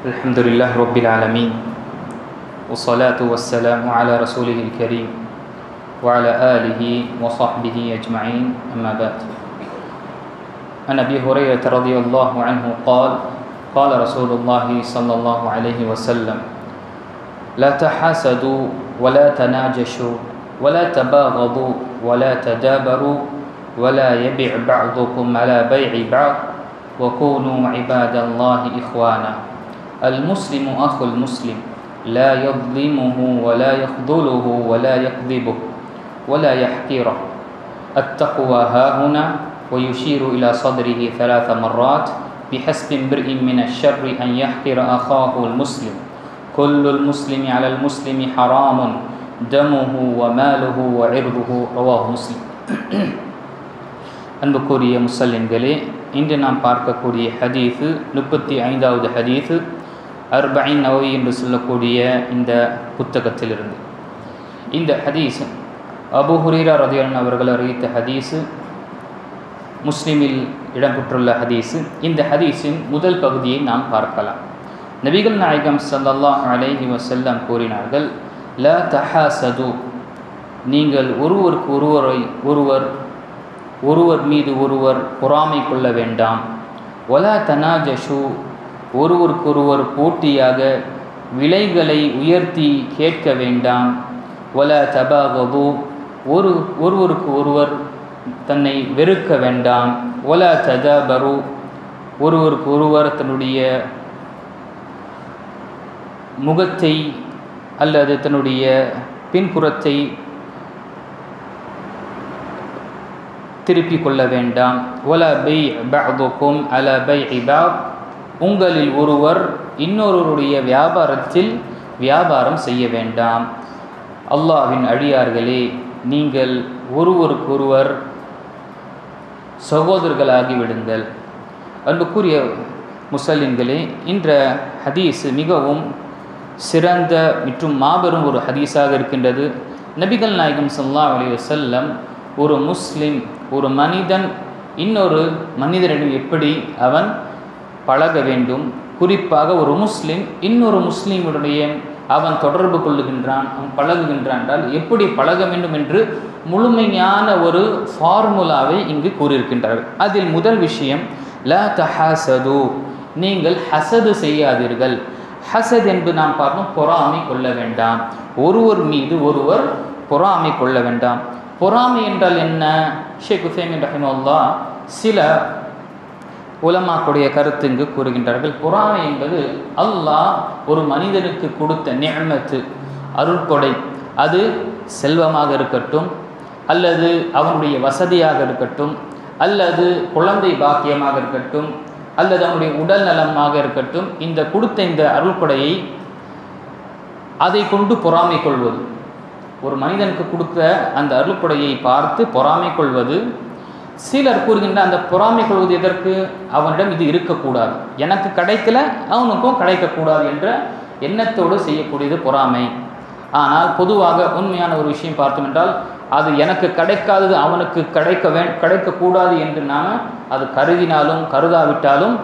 الحمد لله رب العالمين والصلاة والسلام على رسوله الكريم وعلى آله وصحبه أجمعين أما بعد. عن أبي هريرة رضي الله عنه قال قال رسول الله صلى الله عليه وسلم لا تحاسدوا ولا تناجشوا ولا تباغضوا ولا تدابروا ولا يبع بعضكم على بيع بعض وكونوا عباد الله إخوانا. المسلم أخو المسلم لا يظلمه ولا يخذله ولا يكذبه ولا يحقره التقوى ها هنا ويشير إلى صدره ثلاث مرات بحسب امرئ من الشر أن يحقر أخاه المسلم كل المسلم على المسلم حرام دمه وماله وعرضه رواه مسلم அன்புக்குரிய முசல்லின்களே இன்று நாம் பார்க்கக்கூடிய ஹதீஸு முப்பத்தி ஐந்தாவது ஹதீஸு அர்பைன் நவி என்று சொல்லக்கூடிய இந்த புத்தகத்திலிருந்து. இந்த ஹதீஸ் அபு ஹுரீரா ரதியன் அவர்கள் அறிவித்த ஹதீஸு முஸ்லீமில் இடம்பெற்றுள்ள ஹதீஸு. இந்த ஹதீஸின் முதல் பகுதியை நாம் பார்க்கலாம். நபிகள் நாயகம் சல்லல்லா அலைஹி வசல்லம் கூறினார்கள் ல தஹாசது நீங்கள் ஒருவருக்கு ஒருவரை ஒருவர் ஒருவர் மீது ஒருவர் பொறாமை கொள்ள வேண்டாம். ஒலா தனாஜஷு. ஒருவருக்கொருவர் போட்டியாக விலைகளை உயர்த்தி கேட்க வேண்டாம். ஒல தபாகபு ஒரு ஒருவருக்கு ஒருவர் தன்னை வெறுக்க வேண்டாம். ஒல ததபரு ஒருவருக்கு ஒருவர் தன்னுடைய முகத்தை அல்லது தன்னுடைய பின்புறத்தை திருப்பிக் கொள்ள வேண்டாம். ஒல பை பஅதுக்கும் அல பை இபாப் உங்களில் ஒருவர் இன்னொருவருடைய வியாபாரத்தில் வியாபாரம் செய்ய வேண்டாம். அல்லாவின் அழியார்களே நீங்கள் ஒருவருக்கொருவர் சகோதரர்களாகி விடுங்கள். அன்புக்குரிய முசலிம்களே இன்ற ஹதீஸ் மிகவும் சிறந்த மற்றும் மாபெரும் ஒரு ஹதீஸாக இருக்கின்றது. நபிகள் நாயகம் சல்லா அலி வசல்லம் ஒரு முஸ்லிம் ஒரு மனிதன் இன்னொரு மனிதனிடம் எப்படி அவன் பழக வேண்டும். குறிப்பாக ஒரு முஸ்லிம் இன்னொரு முஸ்லீமுடைய அவன் தொடர்பு கொள்ளுகின்றான் அவன் பழகுகின்றான் என்றால் எப்படி பழக வேண்டும் என்று முழுமையான ஒரு ஃபார்முலாவை இங்கு கூறியிருக்கின்றார்கள். அதில் முதல் விஷயம் ல தஹாசது. நீங்கள் ஹசது செய்யாதீர்கள். ஹசத் என்று நாம் பார்க்கணும் பொறாமை கொள்ள வேண்டாம். ஒருவர் மீது ஒருவர் பொறாமை கொள்ள வேண்டாம். பொறாமை என்றால் என்ன? ஷேக் உசைமின் ரஹிமுல்லா சில உலமாக்குடைய கருத்து இங்கு கூறுகின்றார்கள். பொறாமை என்பது அல்லாஹ் ஒரு மனிதனுக்கு கொடுத்த நியமத்து அருள்கொடை. அது செல்வமாக இருக்கட்டும் அல்லது அவனுடைய வசதியாக இருக்கட்டும் அல்லது குழந்தை பாக்கியமாக இருக்கட்டும் அல்லது அவனுடைய உடல் நலமாக இருக்கட்டும் இந்த கொடுத்த இந்த அருள்கொடையை அதை கொண்டு பொறாமை கொள்வது. ஒரு மனிதனுக்கு கொடுத்த அந்த அருள்கொடையை பார்த்து பொறாமை கொள்வது சிலர் கூறுகின்ற அந்த பொறாமை கொள்வது எதற்கு? அவனிடம் இது இருக்கக்கூடாது. எனக்கு கிடைக்கல அவனுக்கும் கிடைக்கக்கூடாது என்ற எண்ணத்தோடு செய்யக்கூடியது பொறாமை. ஆனால் பொதுவாக உண்மையான ஒரு விஷயம் பார்த்தோம் என்றால் அது எனக்கு கிடைக்காதது அவனுக்கு கிடைக்க வே கிடைக்கக்கூடாது என்று நாம் அது கருதினாலும் கருதாவிட்டாலும்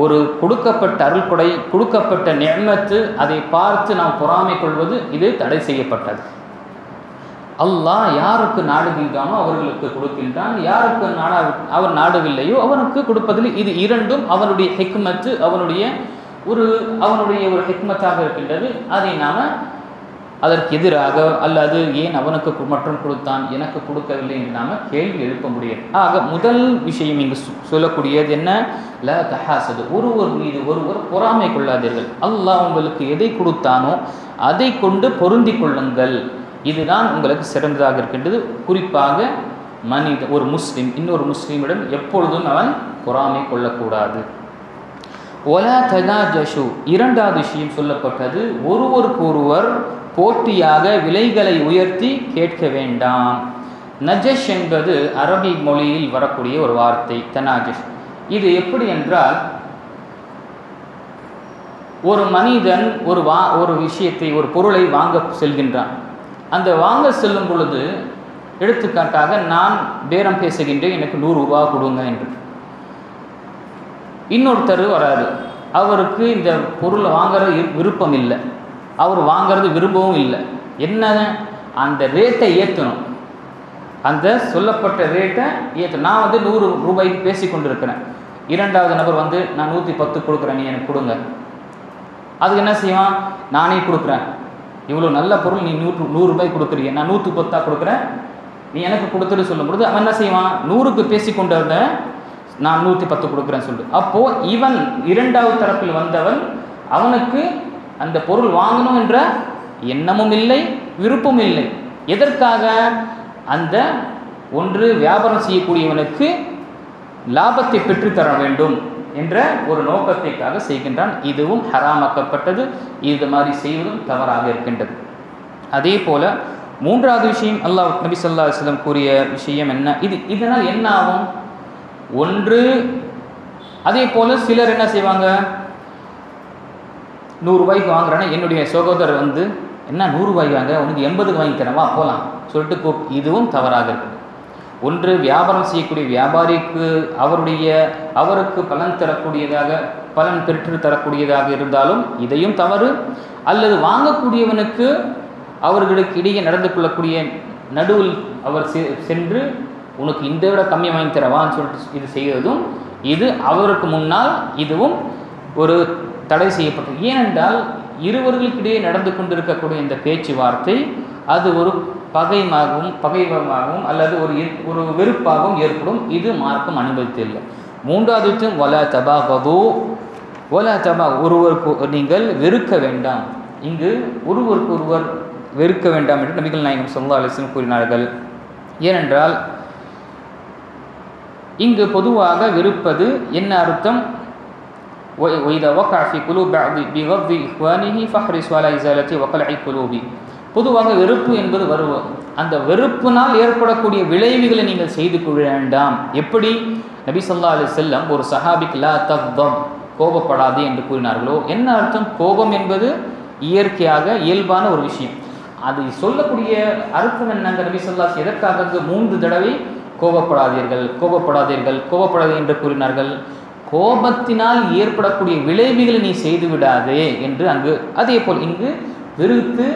ஒரு கொடுக்கப்பட்ட அருள்கொடை கொடுக்கப்பட்ட நெம்மத்து அதை பார்த்து நாம் பொறாமை கொள்வது இது தடை செய்யப்பட்டது. அல்லாஹ் யாருக்கு நாடுகின்றானோ அவர்களுக்கு கொடுக்கின்றான். யாருக்கு நாடா அவர் நாடவில்லையோ அவனுக்கு கொடுப்பதில் இது இரண்டும் அவனுடைய ஹெக்மத்து அவனுடைய ஒரு அவனுடைய ஒரு ஹெக்மத்தாக இருக்கின்றது. அதை நாம் அதற்கு எதிராக அல்லது ஏன் அவனுக்கு மற்றும் கொடுத்தான் எனக்கு கொடுக்கவில்லை என்று நாம் கேள்வி எழுப்ப முடியாது. ஆக முதல் விஷயம் இங்கு சொல்லக்கூடியது என்ன? ல தஹாசது. ஒருவர் மீது ஒருவர் பொறாமை கொள்ளாதீர்கள். அல்லாஹ் உங்களுக்கு எதை கொடுத்தானோ அதை கொண்டு பொருந்தி கொள்ளுங்கள். இதுதான் உங்களுக்கு சிறந்ததாக இருக்கின்றது. குறிப்பாக மனித ஒரு முஸ்லீம் இன்னொரு முஸ்லீமிடம் எப்பொழுதும் அவன் பொறாமை கொள்ளக்கூடாது. ஒலா தனாஜஷு இரண்டாவது விஷயம் சொல்லப்பட்டது ஒருவருக்கு ஒருவர் போட்டியாக விலைகளை உயர்த்தி கேட்க வேண்டாம். நஜஷ் என்பது அரபி மொழியில் வரக்கூடிய ஒரு வார்த்தை தனாஜஷ். இது எப்படி என்றால் ஒரு மனிதன் ஒரு வா ஒரு விஷயத்தை ஒரு பொருளை வாங்க செல்கின்றான். அந்த வாங்க செல்லும் பொழுது எடுத்துக்காட்டாக நான் பேரம் பேசுகின்றேன் எனக்கு நூறு ரூபா கொடுங்க என்று. இன்னொருத்தர் வராரு. அவருக்கு இந்த பொருளை வாங்குறது விருப்பம் இல்லை. அவர் வாங்கிறது விரும்பவும் இல்லை. என்ன? அந்த ரேட்டை ஏற்றணும் அந்த சொல்லப்பட்ட ரேட்டை ஏற்ற நான் வந்து நூறு ரூபாய்க்கு பேசி கொண்டிருக்கிறேன். இரண்டாவது நபர் வந்து நான் நூற்றி பத்து கொடுக்குறேன் நீ எனக்கு கொடுங்க. அதுக்கு என்ன செய்வான்? நானே கொடுக்குறேன். இவ்வளோ நல்ல பொருள் நீ நூற்று நூறு ரூபாய் கொடுக்குறீங்க நான் நூற்று பத்தா கொடுக்குறேன். நீ எனக்கு கொடுத்துட்டு சொல்லும் பொழுது அவன் என்ன செய்வான்? நூறுக்கு பேசி கொண்டு வந்த நான் நூற்றி பத்து கொடுக்குறேன்னு சொல்லிட்டு அப்போது இவன் இரண்டாவது தரப்பில் வந்தவன் அவனுக்கு அந்த பொருள் வாங்கணும் என்ற எண்ணமும் இல்லை விருப்பமும் இல்லை. எதற்காக? அந்த ஒன்று வியாபாரம் செய்யக்கூடியவனுக்கு லாபத்தை பெற்றுத்தர வேண்டும். என்ற ஒரு நோக்கத்திற்காக செய்கின்றான். இதுவும் ஹராமாக்கப்பட்டது. இது மாதிரி செய்வதும் தவறாக இருக்கின்றது. அதே போல மூன்றாவது விஷயம் அல்லாஹ் நபி சொல்லா அலைஹி கூறிய விஷயம் என்ன? இது இதனால் என்ன ஆகும்? ஒன்று அதே போல சிலர் என்ன செய்வாங்க? நூறுரூபாய்க்கு வாங்குறேன்னா என்னுடைய சகோதரர் வந்து என்ன நூறுரூபாய் வாங்க உனக்கு எண்பதுக்கு வாங்கி தரவா போகலாம் சொல்லிட்டு கூப் இதுவும் தவறாக இருக்கும் ஒன்று வியாபாரம் செய்யக்கூடிய வியாபாரிக்கு அவருடைய அவருக்கு பலன் தரக்கூடியதாக பலன் பெற்று தரக்கூடியதாக இருந்தாலும் இதையும் தவறு. அல்லது வாங்கக்கூடியவனுக்கு அவர்களுக்கு இடையே நடந்து கொள்ளக்கூடிய நடுவில் அவர் செ- சென்று உனக்கு இந்த விட கம்மி வாங்கி தரவான்னு சொல்லிட்டு இது செய்ததும் இது அவருக்கு முன்னால் இதுவும் ஒரு தடை செய்யப்பட்டது. ஏனென்றால் இருவர்களுக்கிடையே நடந்து கொண்டிருக்கக்கூடிய இந்த பேச்சுவார்த்தை அது ஒரு பகைமாகவும் பகைவமாகவும் அல்லது ஒரு ஒரு வெறுப்பாகவும் ஏற்படும். இது மார்க்கம் அனுமதித்தில்லை மூன்றாவது விஷயம் ஒல தபாகவோ ஒல தபா ஒருவருக்கு நீங்கள் வெறுக்க வேண்டாம். இங்கு ஒருவருக்கு ஒருவர் வெறுக்க வேண்டாம் என்று நபிகள் நாயகம் சொல்லா அலிசன் கூறினார்கள். ஏனென்றால் இங்கு பொதுவாக வெறுப்பது என்ன அர்த்தம்? ஒய்தவ காஃபி குலூ பி பி இஹ்வானிஹி ஃபஹ்ரிஸ் வாலா இசாலத்தி ஒக்கலாய் குலூபி. பொதுவாக வெறுப்பு என்பது வருவோம் அந்த வெறுப்பினால் ஏற்படக்கூடிய விளைவுகளை நீங்கள் செய்து கொள்ள வேண்டாம். எப்படி? நபி சொல்லா அலி செல்லம் ஒரு சஹாபிக்கு லா தக்தம் கோபப்படாதே என்று கூறினார்களோ? என்ன அர்த்தம்? கோபம் என்பது இயற்கையாக இயல்பான ஒரு விஷயம். அது சொல்லக்கூடிய அர்த்தம் என்னங்க? நபி ஸல்லல்லாஹு எதற்காக மூன்று தடவை கோபப்படாதீர்கள்? கோபப்படாதீர்கள் கோபப்படாது என்று கூறினார்கள். கோபத்தினால் ஏற்படக்கூடிய விளைவுகளை நீ செய்து விடாதே என்று அங்கு அதே போல் இங்கு வெறுத்து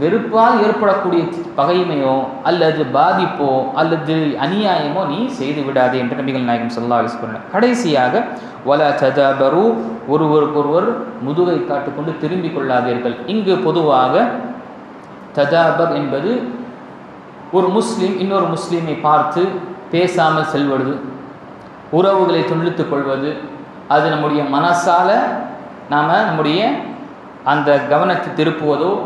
வெறுப்பால் ஏற்படக்கூடிய பகைமையோ அல்லது பாதிப்போ அல்லது அநியாயமோ நீ செய்து விடாதே என்று நபிகள் நாயகம் சொல்லா அலைஹி கடைசியாக வல ததபரு ஒருவருக்கொருவர் முதுகை காட்டுக்கொண்டு திரும்பிக் கொள்ளாதீர்கள். இங்கு பொதுவாக ததாபர் என்பது ஒரு முஸ்லீம் இன்னொரு முஸ்லீமை பார்த்து பேசாமல் செல்வது உறவுகளை துண்டித்துக் கொள்வது அது நம்முடைய மனசால் நாம் நம்முடைய அந்த கவனத்தை திருப்புவதோ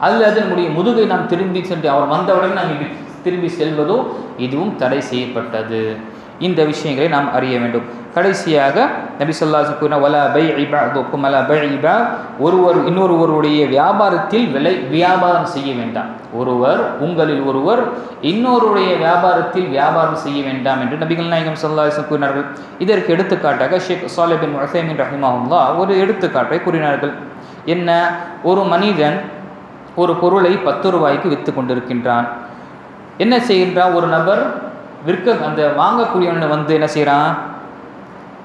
அல்லது நம்முடைய முதுகை நாம் திரும்பி சென்று அவர் வந்தவுடன் நாம் திரும்பி செல்வதோ இதுவும் தடை செய்யப்பட்டது. இந்த விஷயங்களை நாம் அறிய வேண்டும். கடைசியாக நபி சொல்லாசு கூறின வலா பை இபாதுக்கும் அலா பை ஒருவர் இன்னொருவருடைய வியாபாரத்தில் விலை வியாபாரம் செய்ய வேண்டாம். ஒருவர் உங்களில் ஒருவர் இன்னொருடைய வியாபாரத்தில் வியாபாரம் செய்ய வேண்டாம் என்று நபிகள் நாயகம் சொல்லாசு கூறினார்கள். இதற்கு எடுத்துக்காட்டாக ஷேக் சாலிபின் வசேமின் ரஹிமாவுல்லா ஒரு எடுத்துக்காட்டை கூறினார்கள். என்ன? ஒரு மனிதன் ஒரு பொருளை பத்து ரூபாய்க்கு விற்று கொண்டிருக்கின்றான். என்ன செய்கின்றான்? ஒரு நபர் விற்க அந்த வாங்கக்கூடியவனை வந்து என்ன செய்கிறான்?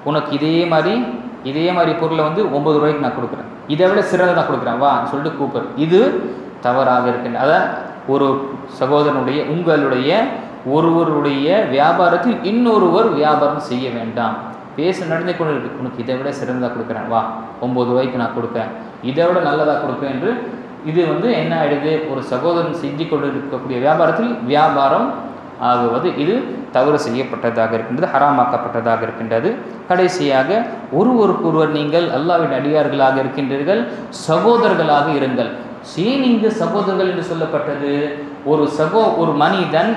உனக்கு இதே மாதிரி இதே மாதிரி பொருளை வந்து ஒம்பது ரூபாய்க்கு நான் கொடுக்குறேன். இதை விட சிறந்த நான் கொடுக்குறேன். வா சொல்லிட்டு கூப்பிடு இது தவறாக இருக்கின்ற அதான் ஒரு சகோதரனுடைய உங்களுடைய ஒருவருடைய வியாபாரத்தில் இன்னொருவர் வியாபாரம் செய்ய வேண்டாம். பேச நடந்து கொண்டு இருக்கு உனக்கு இதை விட சிறந்ததாக கொடுக்குறேன். வா ஒம்பது ரூபாய்க்கு நான் கொடுப்பேன் இதை விட நல்லதாக கொடுப்பேன் என்று இது வந்து என்ன ஆயிடுது? ஒரு சகோதரன் செஞ்சு கொண்டு இருக்கக்கூடிய வியாபாரத்தில் வியாபாரம் ஆகுவது. இது தவறு செய்யப்பட்டதாக இருக்கின்றது ஹராமாக்கப்பட்டதாக இருக்கின்றது. கடைசியாக ஒருவருக்கொருவர் நீங்கள் அல்லாவின் அடியார்களாக இருக்கின்றீர்கள் சகோதரர்களாக இருங்கள். ஏன் இங்கு சகோதரர்கள் என்று சொல்லப்பட்டது? ஒரு சகோ ஒரு மனிதன்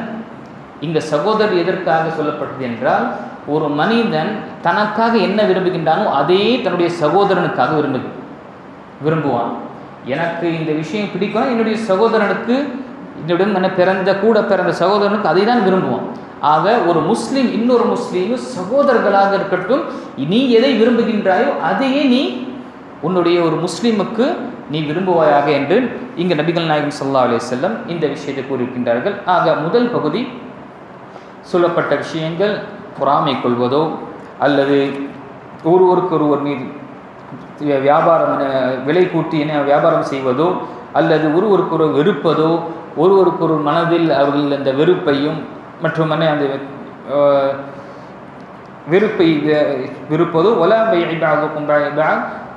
இந்த சகோதரர் எதற்காக சொல்லப்பட்டது என்றால் ஒரு மனிதன் தனக்காக என்ன விரும்புகின்றானோ அதே தன்னுடைய சகோதரனுக்காக விரும்பு விரும்புவான். எனக்கு இந்த விஷயம் பிடிக்கும் என்னுடைய சகோதரனுக்கு என்னுடன் என்ன பிறந்த கூட பிறந்த சகோதரனுக்கு அதை தான் விரும்புவோம். ஆக ஒரு முஸ்லீம் இன்னொரு முஸ்லீமும் சகோதரர்களாக இருக்கட்டும் நீ எதை விரும்புகின்றாயோ அதையே நீ உன்னுடைய ஒரு முஸ்லீமுக்கு நீ விரும்புவாயாக என்று இங்கு நபிகள் நாயகம் சல்லா அலே செல்லம் இந்த விஷயத்தை கூறியிருக்கின்றார்கள். ஆக முதல் பகுதி சொல்லப்பட்ட விஷயங்கள் பொறாமை கொள்வதோ அல்லது ஒருவருக்கு ஒருவர் மீது வியாபாரம் விலை கூட்டி என வியாபாரம் செய்வதோ அல்லது ஒருவருக்கொரு வெறுப்பதோ ஒருவருக்கொரு மனதில் அவர்கள் அந்த வெறுப்பையும் மற்றும் அந்த வெறுப்பை வெறுப்பதோ விருப்பதோ ஒலா பைபாகும்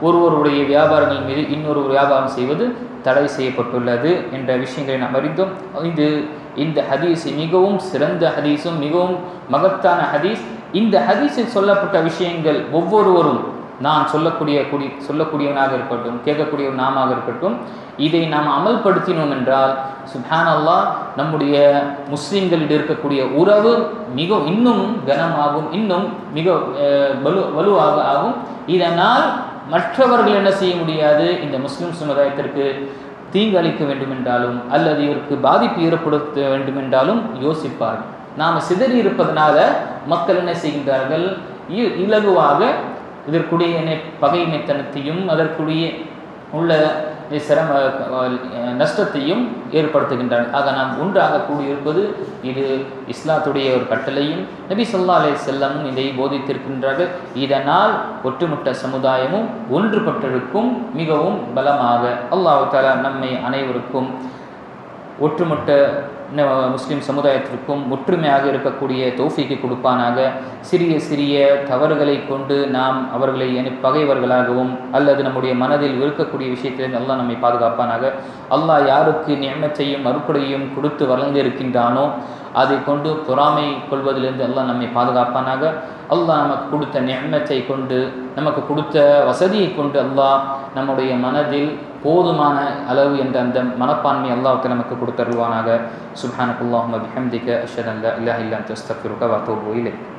ஒருவருடைய வியாபாரங்கள் மீது இன்னொரு வியாபாரம் செய்வது தடை செய்யப்பட்டுள்ளது என்ற விஷயங்களை நாம் அறிந்தோம். இது இந்த ஹதீஸ் மிகவும் சிறந்த ஹதீஸும் மிகவும் மகத்தான ஹதீஸ். இந்த ஹதீஸில் சொல்லப்பட்ட விஷயங்கள் ஒவ்வொருவரும் நான் சொல்லக்கூடிய கூடி சொல்லக்கூடியவனாக இருக்கட்டும் கேட்கக்கூடிய நாமாக இருக்கட்டும் இதை நாம் அமல்படுத்தினோம் என்றால் சுஹான் அல்லா நம்முடைய முஸ்லீம்களிடம் இருக்கக்கூடிய உறவு மிக இன்னும் கனமாகும் இன்னும் மிக வலு வலுவாக ஆகும். இதனால் மற்றவர்கள் என்ன செய்ய முடியாது? இந்த முஸ்லிம் சமுதாயத்திற்கு தீங்கு அளிக்க வேண்டுமென்றாலும் அல்லது இவருக்கு பாதிப்பு ஏற்படுத்த வேண்டுமென்றாலும் யோசிப்பார்கள். நாம் சிதறி இருப்பதனால மக்கள் என்ன செய்கின்றார்கள்? இ- இலகுவாக இதற்குடைய பகைமைத்தனத்தையும் அதற்குரிய உள்ள சிரம நஷ்டத்தையும் ஏற்படுத்துகின்றனர் ஆக நாம் ஒன்றாக கூடியிருப்பது இது இஸ்லாத்துடைய ஒரு கட்டளையும் நபி சொல்லா அலே செல்லமும் இதை போதித்திருக்கின்றார்கள். இதனால் ஒட்டுமொத்த சமுதாயமும் ஒன்றுபட்டிருக்கும் மிகவும் பலமாக. அல்லாஹ் நம்மை அனைவருக்கும் ஒட்டுமொட்ட முஸ்லீம் சமுதாயத்திற்கும் ஒற்றுமையாக இருக்கக்கூடிய தோஃபிக்கு கொடுப்பானாக. சிறிய சிறிய தவறுகளை கொண்டு நாம் அவர்களை என பகைவர்களாகவும் அல்லது நம்முடைய மனதில் இருக்கக்கூடிய விஷயத்திலிருந்து அல்லாஹ் நம்மை பாதுகாப்பானாக. அல்லாஹ் யாருக்கு நியமத்தையும் மறுப்படையும் கொடுத்து வளர்ந்து இருக்கின்றானோ அதை கொண்டு பொறாமை கொள்வதிலிருந்து அல்லாஹ் நம்மை பாதுகாப்பானாக. அல்லாஹ் நமக்கு கொடுத்த நியமத்தை கொண்டு நமக்கு கொடுத்த வசதியை கொண்டு அல்லாஹ் நம்முடைய மனதில் போதுமான அளவு என்ற அந்த மனப்பான்மை அல்லாவுக்கு நமக்கு கொடுத்தருள்வானாக. சுப்ஹானக்குல்லாஹும்ம பிஹம்திக அஷ்ஹது அன் லா இலாஹ இல்லா அன்த அஸ்தக்ஃபிருக வ